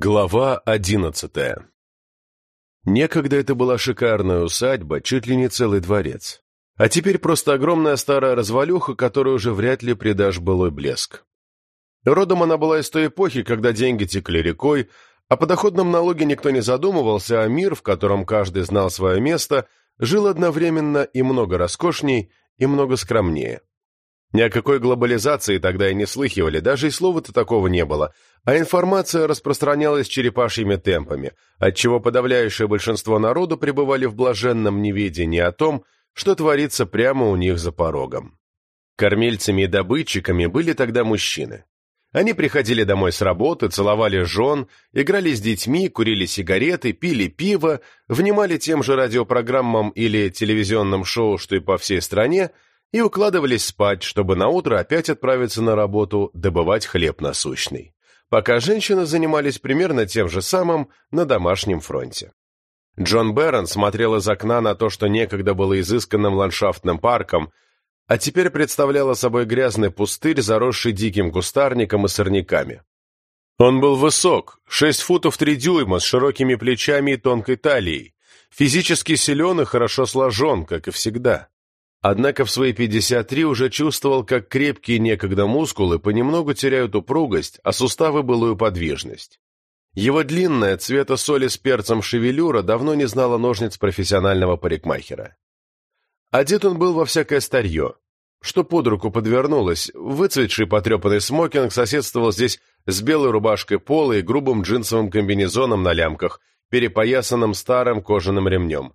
Глава одиннадцатая Некогда это была шикарная усадьба, чуть ли не целый дворец. А теперь просто огромная старая развалюха, которую уже вряд ли придашь былой блеск. Родом она была из той эпохи, когда деньги текли рекой, о подоходном налоге никто не задумывался, а мир, в котором каждый знал свое место, жил одновременно и много роскошней, и много скромнее. Ни о какой глобализации тогда и не слыхивали, даже и слова-то такого не было, а информация распространялась черепашьими темпами, отчего подавляющее большинство народу пребывали в блаженном неведении о том, что творится прямо у них за порогом. Кормильцами и добытчиками были тогда мужчины. Они приходили домой с работы, целовали жен, играли с детьми, курили сигареты, пили пиво, внимали тем же радиопрограммам или телевизионным шоу, что и по всей стране, и укладывались спать, чтобы наутро опять отправиться на работу добывать хлеб насущный. Пока женщины занимались примерно тем же самым на домашнем фронте. Джон Бэрон смотрел из окна на то, что некогда было изысканным ландшафтным парком, а теперь представляло собой грязный пустырь, заросший диким кустарником и сорняками. Он был высок, шесть футов три дюйма, с широкими плечами и тонкой талией, физически силен и хорошо сложен, как и всегда. Однако в свои 53 уже чувствовал, как крепкие некогда мускулы понемногу теряют упругость, а суставы былую подвижность. Его длинная, цвета соли с перцем шевелюра давно не знала ножниц профессионального парикмахера. Одет он был во всякое старье. Что под руку подвернулось, выцветший потрепанный смокинг соседствовал здесь с белой рубашкой пола и грубым джинсовым комбинезоном на лямках, перепоясанным старым кожаным ремнем.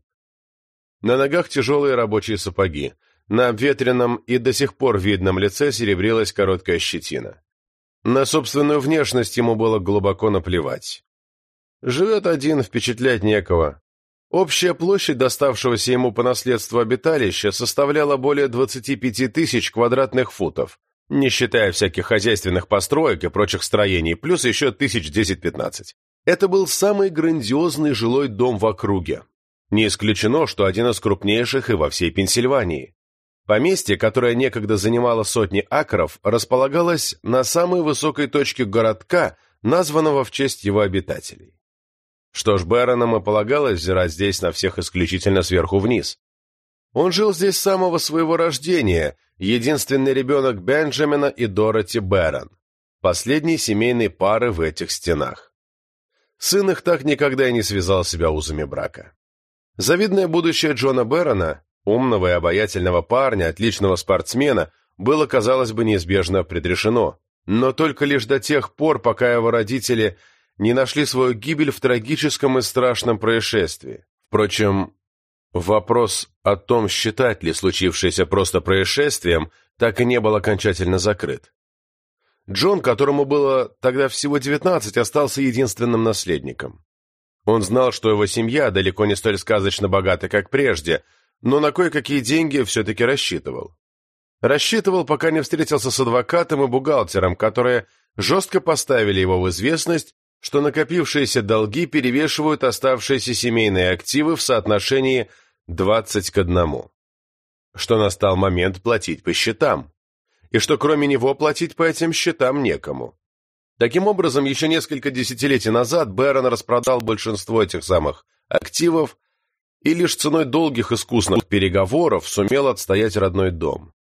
На ногах тяжелые рабочие сапоги. На обветренном и до сих пор видном лице серебрилась короткая щетина. На собственную внешность ему было глубоко наплевать. Живет один, впечатлять некого. Общая площадь доставшегося ему по наследству обиталища составляла более 25 тысяч квадратных футов, не считая всяких хозяйственных построек и прочих строений, плюс еще тысяч 10-15. Это был самый грандиозный жилой дом в округе. Не исключено, что один из крупнейших и во всей Пенсильвании. Поместье, которое некогда занимало сотни акров, располагалось на самой высокой точке городка, названного в честь его обитателей. Что ж, Бэронам и полагалось взирать здесь на всех исключительно сверху вниз. Он жил здесь с самого своего рождения, единственный ребенок Бенджамина и Дороти Бэрон, последней семейной пары в этих стенах. Сын их так никогда и не связал себя узами брака. Завидное будущее Джона Бэрона, умного и обаятельного парня, отличного спортсмена, было, казалось бы, неизбежно предрешено, но только лишь до тех пор, пока его родители – не нашли свою гибель в трагическом и страшном происшествии. Впрочем, вопрос о том, считать ли случившееся просто происшествием, так и не был окончательно закрыт. Джон, которому было тогда всего 19, остался единственным наследником. Он знал, что его семья далеко не столь сказочно богата, как прежде, но на кое-какие деньги все-таки рассчитывал. Рассчитывал, пока не встретился с адвокатом и бухгалтером, которые жестко поставили его в известность что накопившиеся долги перевешивают оставшиеся семейные активы в соотношении 20 к 1, что настал момент платить по счетам, и что кроме него платить по этим счетам некому. Таким образом, еще несколько десятилетий назад Бэрон распродал большинство этих самых активов и лишь ценой долгих искусных переговоров сумел отстоять родной дом.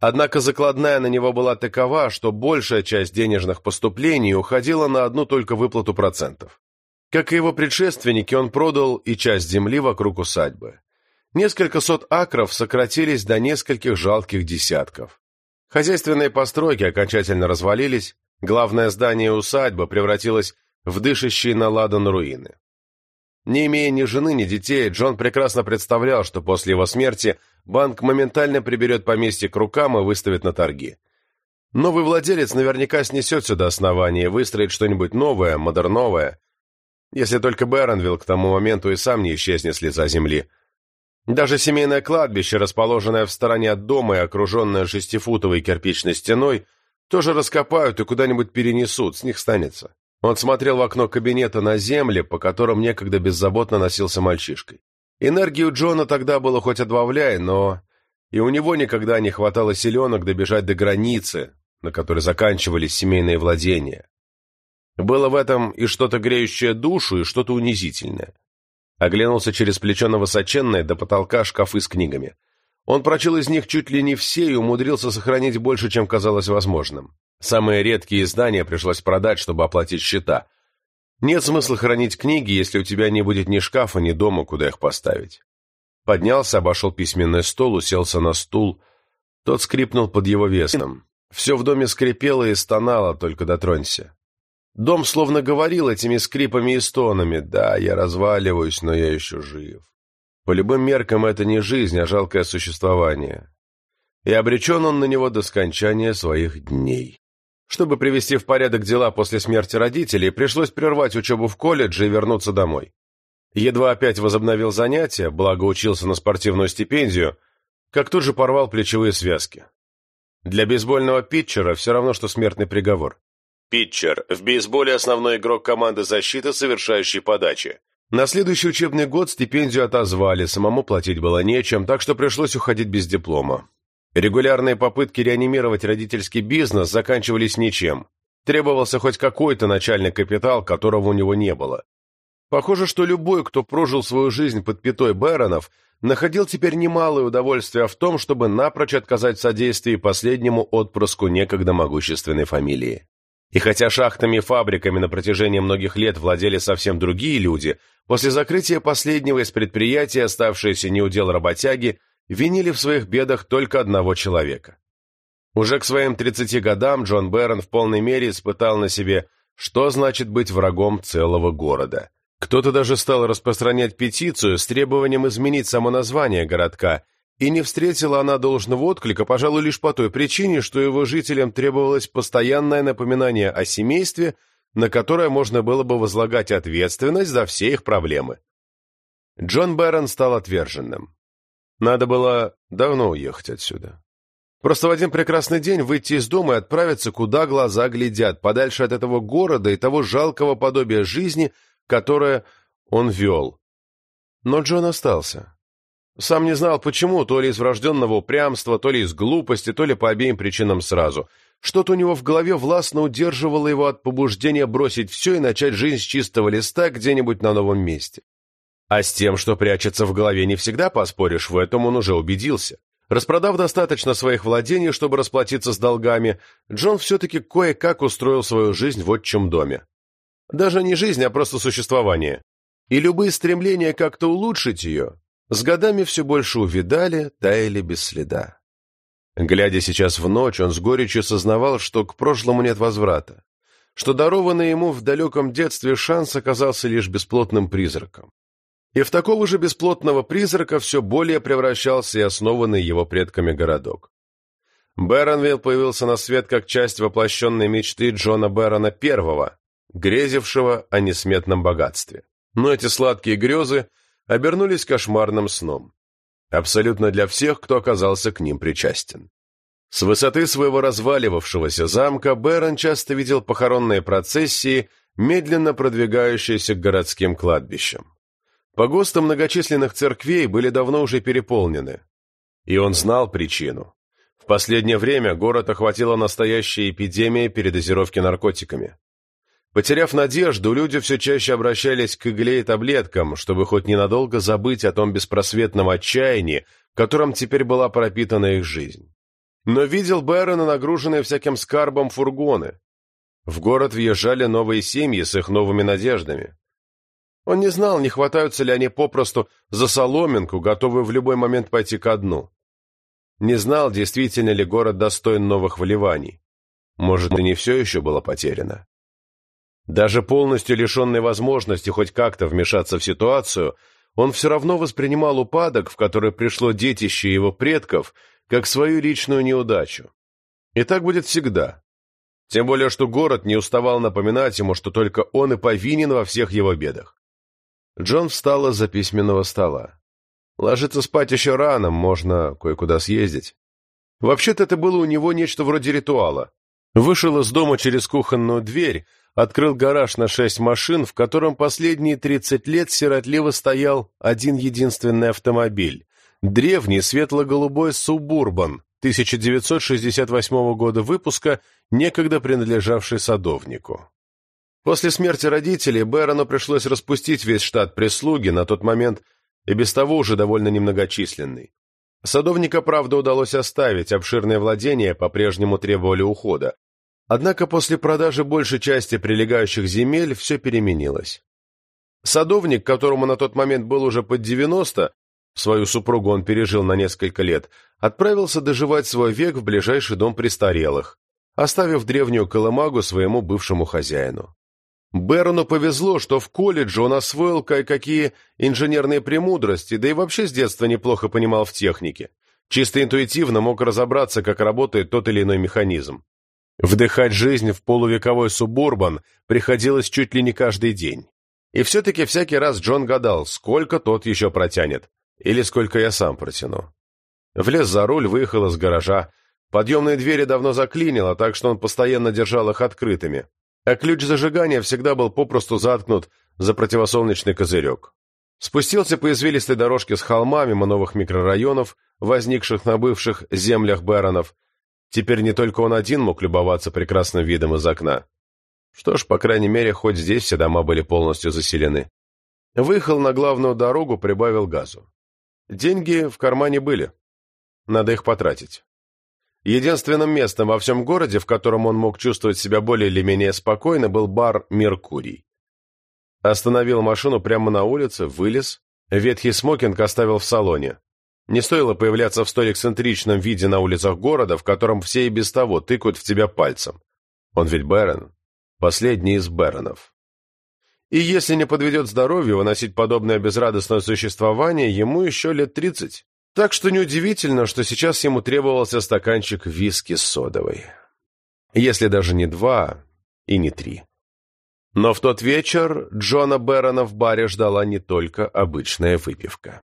Однако закладная на него была такова, что большая часть денежных поступлений уходила на одну только выплату процентов. Как и его предшественники, он продал и часть земли вокруг усадьбы. Несколько сот акров сократились до нескольких жалких десятков. Хозяйственные постройки окончательно развалились, главное здание усадьбы превратилось в дышащие на ладан руины. Не имея ни жены, ни детей, Джон прекрасно представлял, что после его смерти банк моментально приберет поместье к рукам и выставит на торги. Новый владелец наверняка снесет сюда основание и выстроит что-нибудь новое, модерновое, если только Бэронвилл к тому моменту и сам не исчезнет с лица земли. Даже семейное кладбище, расположенное в стороне от дома и окруженное шестифутовой кирпичной стеной, тоже раскопают и куда-нибудь перенесут, с них станется. Он смотрел в окно кабинета на земле, по которым некогда беззаботно носился мальчишкой. Энергию Джона тогда было хоть отбавляй, но и у него никогда не хватало силенок добежать до границы, на которой заканчивались семейные владения. Было в этом и что-то греющее душу, и что-то унизительное. Оглянулся через плечо на высоченные до потолка шкафы с книгами. Он прочел из них чуть ли не все и умудрился сохранить больше, чем казалось возможным. Самые редкие издания пришлось продать, чтобы оплатить счета. Нет смысла хранить книги, если у тебя не будет ни шкафа, ни дома, куда их поставить. Поднялся, обошел письменный стол, уселся на стул. Тот скрипнул под его весом. Все в доме скрипело и стонало, только дотронься. Дом словно говорил этими скрипами и стонами. «Да, я разваливаюсь, но я еще жив». По любым меркам это не жизнь, а жалкое существование. И обречен он на него до скончания своих дней. Чтобы привести в порядок дела после смерти родителей, пришлось прервать учебу в колледже и вернуться домой. Едва опять возобновил занятия, благо учился на спортивную стипендию, как тут же порвал плечевые связки. Для бейсбольного питчера все равно, что смертный приговор. Питчер. В бейсболе основной игрок команды защиты, совершающий подачи. На следующий учебный год стипендию отозвали, самому платить было нечем, так что пришлось уходить без диплома. Регулярные попытки реанимировать родительский бизнес заканчивались ничем. Требовался хоть какой-то начальный капитал, которого у него не было. Похоже, что любой, кто прожил свою жизнь под пятой Бэронов, находил теперь немалое удовольствие в том, чтобы напрочь отказать в содействии последнему отпрыску некогда могущественной фамилии. И хотя шахтами и фабриками на протяжении многих лет владели совсем другие люди, после закрытия последнего из предприятий оставшиеся неудел работяги винили в своих бедах только одного человека. Уже к своим 30 годам Джон Бэрон в полной мере испытал на себе, что значит быть врагом целого города. Кто-то даже стал распространять петицию с требованием изменить само название городка – и не встретила она должного отклика, пожалуй, лишь по той причине, что его жителям требовалось постоянное напоминание о семействе, на которое можно было бы возлагать ответственность за все их проблемы. Джон Бэрон стал отверженным. Надо было давно уехать отсюда. Просто в один прекрасный день выйти из дома и отправиться, куда глаза глядят, подальше от этого города и того жалкого подобия жизни, которое он вел. Но Джон остался. Сам не знал почему, то ли из врожденного упрямства, то ли из глупости, то ли по обеим причинам сразу. Что-то у него в голове властно удерживало его от побуждения бросить все и начать жизнь с чистого листа где-нибудь на новом месте. А с тем, что прячется в голове, не всегда поспоришь, в этом он уже убедился. Распродав достаточно своих владений, чтобы расплатиться с долгами, Джон все-таки кое-как устроил свою жизнь в отчим доме. Даже не жизнь, а просто существование. И любые стремления как-то улучшить ее с годами все больше увидали, таяли без следа. Глядя сейчас в ночь, он с горечью сознавал, что к прошлому нет возврата, что дарованный ему в далеком детстве шанс оказался лишь бесплотным призраком. И в такого же бесплотного призрака все более превращался и основанный его предками городок. Бэронвилл появился на свет как часть воплощенной мечты Джона Бэрона I, грезившего о несметном богатстве. Но эти сладкие грезы обернулись кошмарным сном. Абсолютно для всех, кто оказался к ним причастен. С высоты своего разваливавшегося замка Бэрон часто видел похоронные процессии, медленно продвигающиеся к городским кладбищам. Погосты многочисленных церквей были давно уже переполнены. И он знал причину. В последнее время город охватила настоящая эпидемия передозировки наркотиками. Потеряв надежду, люди все чаще обращались к игле и таблеткам, чтобы хоть ненадолго забыть о том беспросветном отчаянии, которым теперь была пропитана их жизнь. Но видел Бэрона нагруженные всяким скарбом фургоны. В город въезжали новые семьи с их новыми надеждами. Он не знал, не хватаются ли они попросту за соломинку, готовые в любой момент пойти ко дну. Не знал, действительно ли город достоин новых вливаний. Может, и не все еще было потеряно. Даже полностью лишенный возможности хоть как-то вмешаться в ситуацию, он все равно воспринимал упадок, в который пришло детище его предков, как свою личную неудачу. И так будет всегда. Тем более, что город не уставал напоминать ему, что только он и повинен во всех его бедах. Джон встал из-за письменного стола. Ложиться спать еще рано, можно кое-куда съездить. Вообще-то это было у него нечто вроде ритуала. Вышел из дома через кухонную дверь, открыл гараж на шесть машин, в котором последние тридцать лет сиротливо стоял один единственный автомобиль. Древний светло-голубой «Субурбан» 1968 года выпуска, некогда принадлежавший садовнику. После смерти родителей Бэрону пришлось распустить весь штат прислуги, на тот момент и без того уже довольно немногочисленный. Садовника, правда, удалось оставить, обширные владения по-прежнему требовали ухода. Однако после продажи большей части прилегающих земель все переменилось. Садовник, которому на тот момент был уже под 90, свою супругу он пережил на несколько лет, отправился доживать свой век в ближайший дом престарелых, оставив древнюю колымагу своему бывшему хозяину. Бэрону повезло, что в колледже он освоил кое-какие инженерные премудрости, да и вообще с детства неплохо понимал в технике. Чисто интуитивно мог разобраться, как работает тот или иной механизм. Вдыхать жизнь в полувековой субурбан приходилось чуть ли не каждый день. И все-таки всякий раз Джон гадал, сколько тот еще протянет, или сколько я сам протяну. Влез за руль, выехал из гаража. Подъемные двери давно заклинило, так что он постоянно держал их открытыми. А ключ зажигания всегда был попросту заткнут за противосолнечный козырек. Спустился по извилистой дорожке с холмами новых микрорайонов, возникших на бывших землях Бэронов. Теперь не только он один мог любоваться прекрасным видом из окна. Что ж, по крайней мере, хоть здесь все дома были полностью заселены. Выехал на главную дорогу, прибавил газу. Деньги в кармане были. Надо их потратить. Единственным местом во всем городе, в котором он мог чувствовать себя более или менее спокойно, был бар «Меркурий». Остановил машину прямо на улице, вылез, ветхий смокинг оставил в салоне. Не стоило появляться в столь эксцентричном виде на улицах города, в котором все и без того тыкают в тебя пальцем. Он ведь Бэрон. Последний из Бэронов. И если не подведет здоровье выносить подобное безрадостное существование, ему еще лет тридцать. Так что неудивительно, что сейчас ему требовался стаканчик виски с содовой. Если даже не два и не три. Но в тот вечер Джона Бэрона в баре ждала не только обычная выпивка.